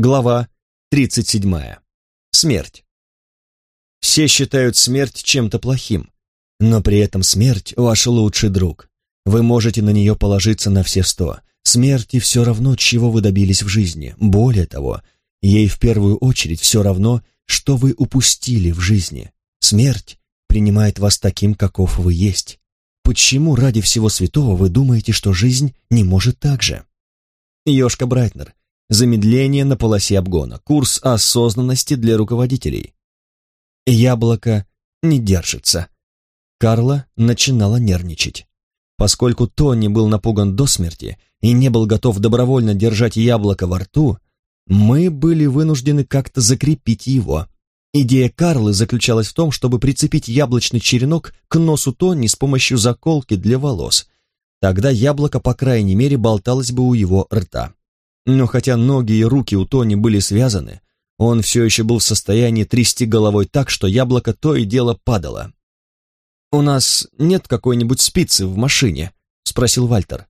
Глава 37. Смерть. Все считают смерть чем-то плохим, но при этом смерть – ваш лучший друг. Вы можете на нее положиться на все сто. Смерти все равно, чего вы добились в жизни. Более того, ей в первую очередь все равно, что вы упустили в жизни. Смерть принимает вас таким, каков вы есть. Почему ради всего святого вы думаете, что жизнь не может так же? Йошка Брайтнер. Замедление на полосе обгона. Курс осознанности для руководителей. Яблоко не держится. Карла начинала нервничать. Поскольку Тони был напуган до смерти и не был готов добровольно держать яблоко во рту, мы были вынуждены как-то закрепить его. Идея Карлы заключалась в том, чтобы прицепить яблочный черенок к носу Тони с помощью заколки для волос. Тогда яблоко, по крайней мере, болталось бы у его рта. Но хотя ноги и руки у Тони были связаны, он все еще был в состоянии трясти головой так, что яблоко то и дело падало. «У нас нет какой-нибудь спицы в машине?» — спросил Вальтер.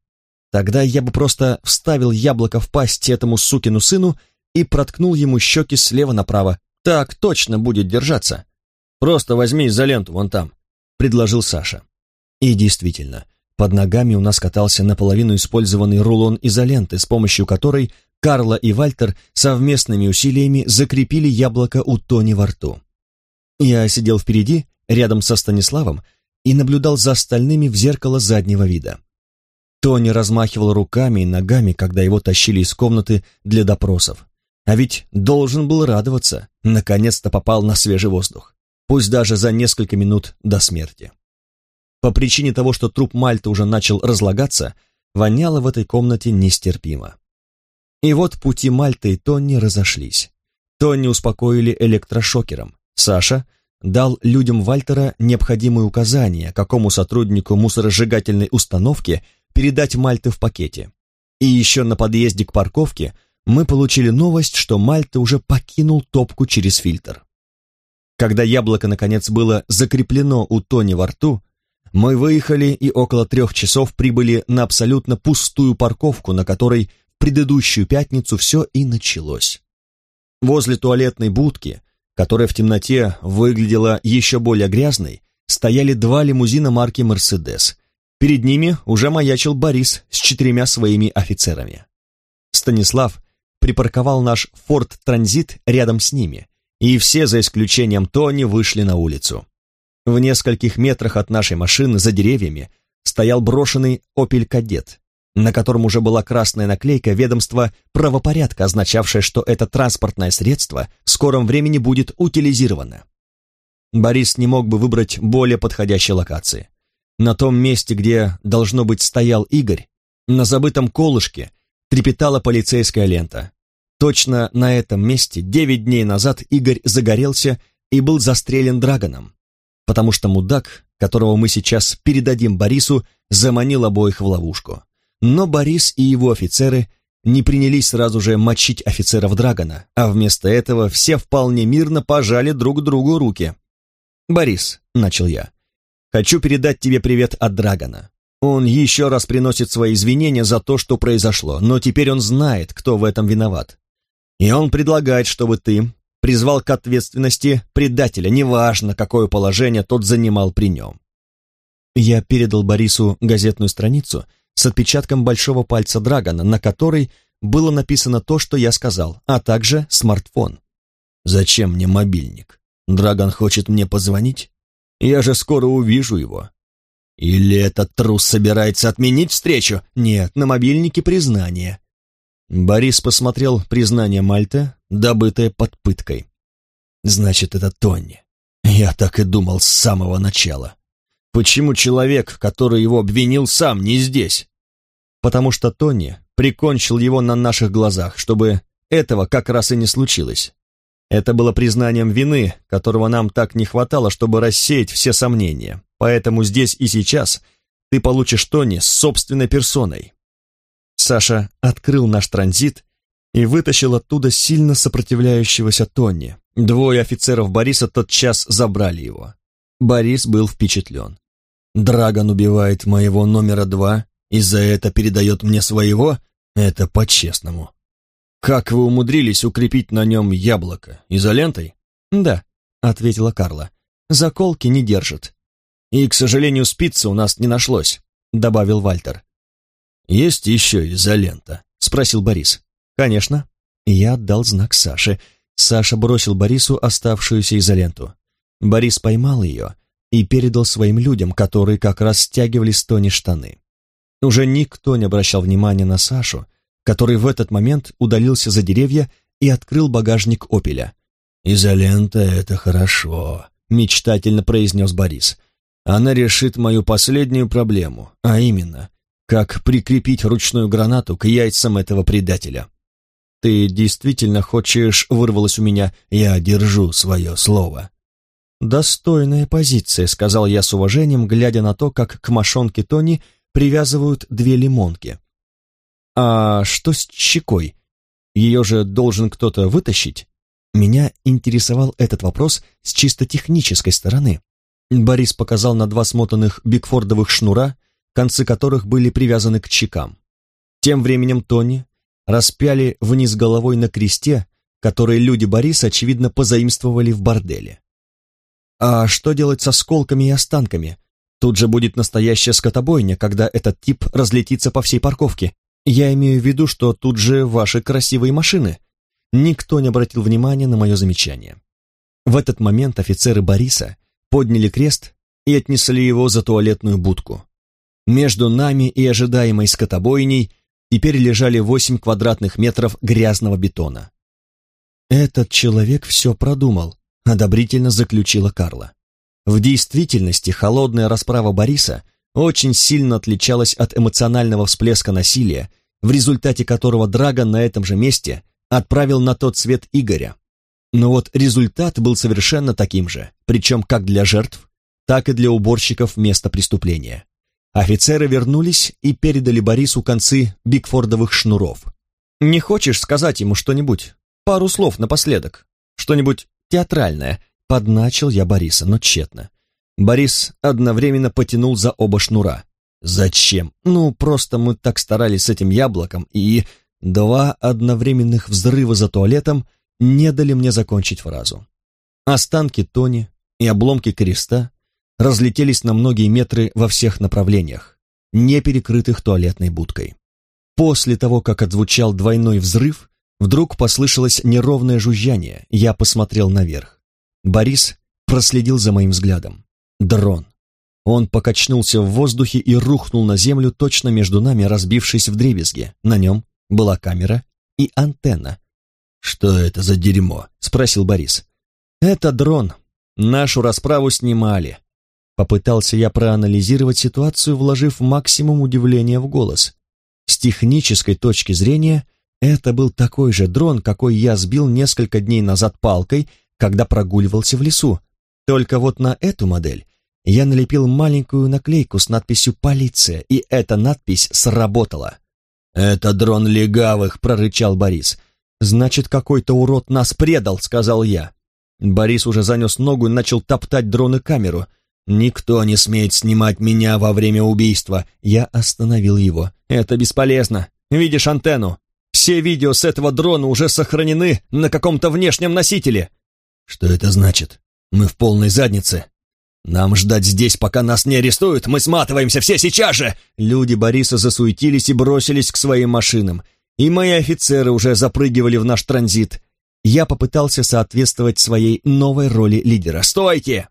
«Тогда я бы просто вставил яблоко в пасть этому сукину сыну и проткнул ему щеки слева направо. Так точно будет держаться. Просто возьми изоленту вон там», — предложил Саша. И действительно, под ногами у нас катался наполовину использованный рулон изоленты, с помощью которой Карла и Вальтер совместными усилиями закрепили яблоко у Тони во рту. Я сидел впереди, рядом со Станиславом, и наблюдал за остальными в зеркало заднего вида. Тони размахивал руками и ногами, когда его тащили из комнаты для допросов. А ведь должен был радоваться, наконец-то попал на свежий воздух, пусть даже за несколько минут до смерти. По причине того, что труп Мальты уже начал разлагаться, воняло в этой комнате нестерпимо. И вот пути Мальты и Тонни разошлись. Тонни успокоили электрошокером. Саша дал людям Вальтера необходимые указания, какому сотруднику мусоросжигательной установки передать Мальты в пакете. И еще на подъезде к парковке мы получили новость, что Мальта уже покинул топку через фильтр. Когда яблоко, наконец, было закреплено у Тони во рту, мы выехали и около трех часов прибыли на абсолютно пустую парковку, на которой в предыдущую пятницу все и началось. Возле туалетной будки, которая в темноте выглядела еще более грязной, стояли два лимузина марки «Мерседес». Перед ними уже маячил Борис с четырьмя своими офицерами. Станислав припарковал наш «Форд Транзит» рядом с ними, и все, за исключением Тони, вышли на улицу. В нескольких метрах от нашей машины за деревьями стоял брошенный «Опель Кадет», на котором уже была красная наклейка ведомства правопорядка, означавшая, что это транспортное средство в скором времени будет утилизировано. Борис не мог бы выбрать более подходящей локации. На том месте, где, должно быть, стоял Игорь, на забытом колышке трепетала полицейская лента. Точно на этом месте девять дней назад Игорь загорелся и был застрелен драгоном потому что мудак, которого мы сейчас передадим Борису, заманил обоих в ловушку. Но Борис и его офицеры не принялись сразу же мочить офицеров Драгона, а вместо этого все вполне мирно пожали друг другу руки. «Борис», — начал я, — «хочу передать тебе привет от Драгона. Он еще раз приносит свои извинения за то, что произошло, но теперь он знает, кто в этом виноват. И он предлагает, чтобы ты призвал к ответственности предателя, неважно, какое положение тот занимал при нем. Я передал Борису газетную страницу с отпечатком большого пальца Драгона, на которой было написано то, что я сказал, а также смартфон. «Зачем мне мобильник? Драгон хочет мне позвонить? Я же скоро увижу его». «Или этот трус собирается отменить встречу?» «Нет, на мобильнике признание». Борис посмотрел признание Мальта, добытое под пыткой. «Значит, это Тони. Я так и думал с самого начала. Почему человек, который его обвинил, сам не здесь?» «Потому что Тони прикончил его на наших глазах, чтобы этого как раз и не случилось. Это было признанием вины, которого нам так не хватало, чтобы рассеять все сомнения. Поэтому здесь и сейчас ты получишь Тони с собственной персоной». Саша открыл наш транзит и вытащил оттуда сильно сопротивляющегося Тони. Двое офицеров Бориса тотчас забрали его. Борис был впечатлен. «Драгон убивает моего номера два и за это передает мне своего? Это по-честному». «Как вы умудрились укрепить на нем яблоко? Изолентой?» «Да», — ответила Карла. «Заколки не держат». «И, к сожалению, спицы у нас не нашлось», — добавил Вальтер. «Есть еще изолента?» — спросил Борис. «Конечно». Я отдал знак Саше. Саша бросил Борису оставшуюся изоленту. Борис поймал ее и передал своим людям, которые как раз стягивали с Тони штаны. Уже никто не обращал внимания на Сашу, который в этот момент удалился за деревья и открыл багажник «Опеля». «Изолента — это хорошо», — мечтательно произнес Борис. «Она решит мою последнюю проблему, а именно, как прикрепить ручную гранату к яйцам этого предателя». «Ты действительно хочешь...» — вырвалось у меня. «Я держу свое слово». «Достойная позиция», — сказал я с уважением, глядя на то, как к мошонке Тони привязывают две лимонки. «А что с щекой? Ее же должен кто-то вытащить?» Меня интересовал этот вопрос с чисто технической стороны. Борис показал на два смотанных бигфордовых шнура, концы которых были привязаны к щекам. Тем временем Тони распяли вниз головой на кресте, который люди Бориса, очевидно, позаимствовали в борделе. А что делать со осколками и останками? Тут же будет настоящая скотобойня, когда этот тип разлетится по всей парковке. Я имею в виду, что тут же ваши красивые машины. Никто не обратил внимания на мое замечание. В этот момент офицеры Бориса подняли крест и отнесли его за туалетную будку. Между нами и ожидаемой скотобойней теперь лежали восемь квадратных метров грязного бетона. Этот человек все продумал, одобрительно заключила Карла. В действительности холодная расправа Бориса очень сильно отличалась от эмоционального всплеска насилия, в результате которого Драгон на этом же месте отправил на тот свет Игоря. Но вот результат был совершенно таким же, причем как для жертв, так и для уборщиков места преступления. Офицеры вернулись и передали Борису концы бигфордовых шнуров. «Не хочешь сказать ему что-нибудь? Пару слов напоследок? Что-нибудь театральное?» Подначил я Бориса, но тщетно. Борис одновременно потянул за оба шнура. «Зачем? Ну, просто мы так старались с этим яблоком, и...» Два одновременных взрыва за туалетом не дали мне закончить фразу. Останки Тони и обломки креста разлетелись на многие метры во всех направлениях, не перекрытых туалетной будкой. После того, как отзвучал двойной взрыв, вдруг послышалось неровное жужжание, я посмотрел наверх. Борис проследил за моим взглядом. Дрон. Он покачнулся в воздухе и рухнул на землю точно между нами, разбившись в дребезги. На нем была камера и антенна. «Что это за дерьмо?» — спросил Борис. «Это дрон. Нашу расправу снимали. Попытался я проанализировать ситуацию, вложив максимум удивления в голос. С технической точки зрения, это был такой же дрон, какой я сбил несколько дней назад палкой, когда прогуливался в лесу. Только вот на эту модель я налепил маленькую наклейку с надписью «Полиция», и эта надпись сработала. «Это дрон легавых», — прорычал Борис. «Значит, какой-то урод нас предал», — сказал я. Борис уже занес ногу и начал топтать дрон и камеру — «Никто не смеет снимать меня во время убийства!» Я остановил его. «Это бесполезно. Видишь антенну? Все видео с этого дрона уже сохранены на каком-то внешнем носителе!» «Что это значит? Мы в полной заднице!» «Нам ждать здесь, пока нас не арестуют? Мы сматываемся все сейчас же!» Люди Бориса засуетились и бросились к своим машинам. И мои офицеры уже запрыгивали в наш транзит. Я попытался соответствовать своей новой роли лидера. «Стойте!»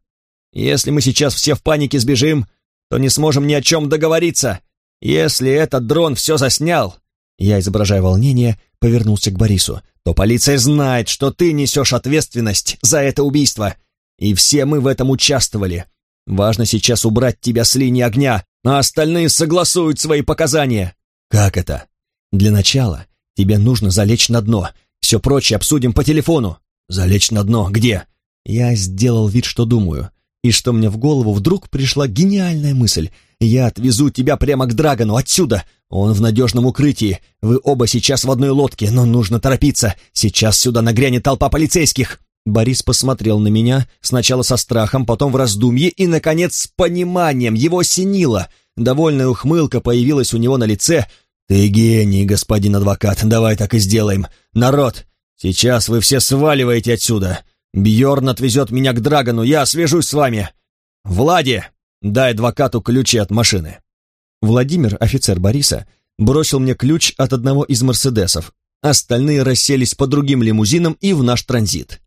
Если мы сейчас все в панике сбежим, то не сможем ни о чем договориться. Если этот дрон все заснял, я, изображая волнение, повернулся к Борису, то полиция знает, что ты несешь ответственность за это убийство. И все мы в этом участвовали. Важно сейчас убрать тебя с линии огня, а остальные согласуют свои показания. Как это? Для начала тебе нужно залечь на дно. Все прочее обсудим по телефону. Залечь на дно? Где? Я сделал вид, что думаю и что мне в голову вдруг пришла гениальная мысль. «Я отвезу тебя прямо к Драгону, отсюда! Он в надежном укрытии. Вы оба сейчас в одной лодке, но нужно торопиться. Сейчас сюда нагрянет толпа полицейских!» Борис посмотрел на меня, сначала со страхом, потом в раздумье и, наконец, с пониманием. Его осенило. Довольная ухмылка появилась у него на лице. «Ты гений, господин адвокат, давай так и сделаем. Народ, сейчас вы все сваливаете отсюда. Бьорн отвезет меня к Драгону, я свяжусь с вами. Влади, дай адвокату ключи от машины». Владимир, офицер Бориса, бросил мне ключ от одного из «Мерседесов». Остальные расселись по другим лимузинам и в наш транзит.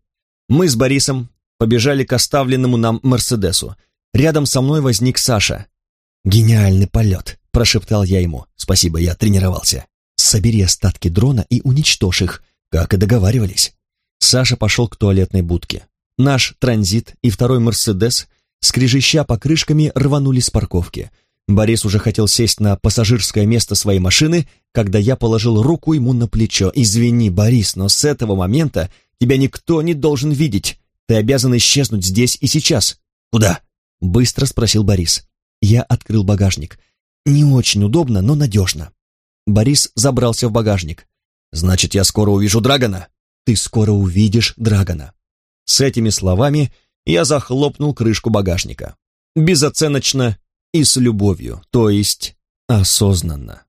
Мы с Борисом побежали к оставленному нам «Мерседесу». Рядом со мной возник Саша. «Гениальный полет», — прошептал я ему. «Спасибо, я тренировался. Собери остатки дрона и уничтожь их, как и договаривались». Саша пошел к туалетной будке. Наш транзит и второй «Мерседес», скрежеща покрышками, рванули с парковки. Борис уже хотел сесть на пассажирское место своей машины, когда я положил руку ему на плечо. «Извини, Борис, но с этого момента тебя никто не должен видеть. Ты обязан исчезнуть здесь и сейчас». «Куда?» — быстро спросил Борис. Я открыл багажник. Не очень удобно, но надежно. Борис забрался в багажник. «Значит, я скоро увижу Драгона?» «Ты скоро увидишь Драгона». С этими словами я захлопнул крышку багажника. Безоценочно и с любовью, то есть осознанно.